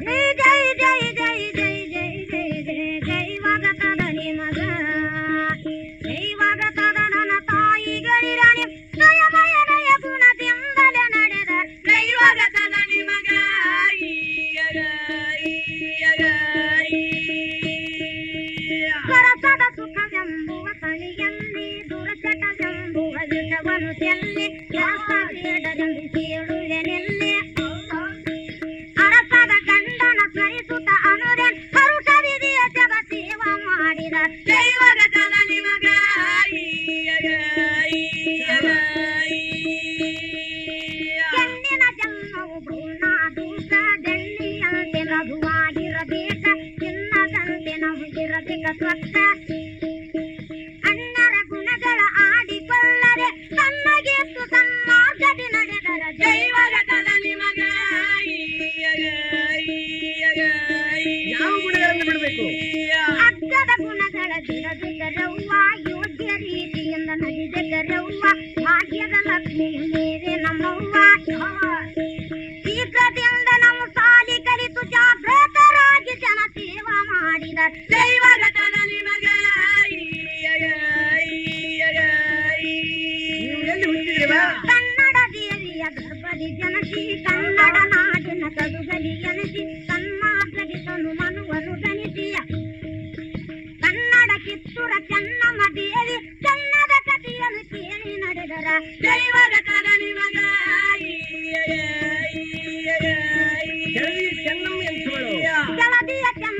ಜೈ ಜೈ ಜೈ ಜೈ ಜೈ ಜೈ ಜೈ ಜೈ ಜೈವಾಗತದ ನಿಮಗ ಜೈವಾಗತದ ನನ್ನ ತಾಯಿಗಳಿರಾಣಿ ದಯಮಯ ದಯ ಗುಣದಿಂದಲೇ ನಡೆದ ದೈವಗತದ ನಿಮಗ ಈಯಗ, ಈಯಗ, ಈಯ. ಸರಸದ ಸುಖವೆಂಬುವ ಕಣಿಯಲ್ಲಿ ದುರಚಟವೆಂಬುವ ವಿಷವನ್ನು ಚೆಲ್ಲಿ ಯಾಸಬೇಡದೆಂದು ಕೇಳುವೆನೆಲ್ಲಿ ಮಾಡಿದ ದೈವದ ಕಾಲ ನಿಮಗ ಎಂದಿನ ಜನ್ಮವು ಭೂನಾದೂತ ದೆಳ್ಳಿಯಂತೆ ಮಗುವಾಗಿರಬೇಕ ಚಿನ್ನದಂತೆ ನಮಗಿರಬೇಕ ಸ್ವಚ್ಛ ಅಣ್ಣರ ಬಿಡಬೇಕು ರೀತಿಯಿಂದ ನಡೆದರವ್ವ ಭಾಗ್ಯದ ಲಕ್ಷ್ಮಿ ಮೇರೆ ನಮ್ಮವ್ವ ಶೀಘ್ರದಿಂದ ನಮ್ಮ ಸಾಲಿ ಜನ ಸೇವಾ ಮಾಡಿದ ದೈವಗತನ ನಿಮಗೆ ಕನ್ನಡ ದೇವಿಯ ಗರ್ಭದಿ ಜನಶೀಲ ಚೆನ್ನಮ್ಮ ಎಂತ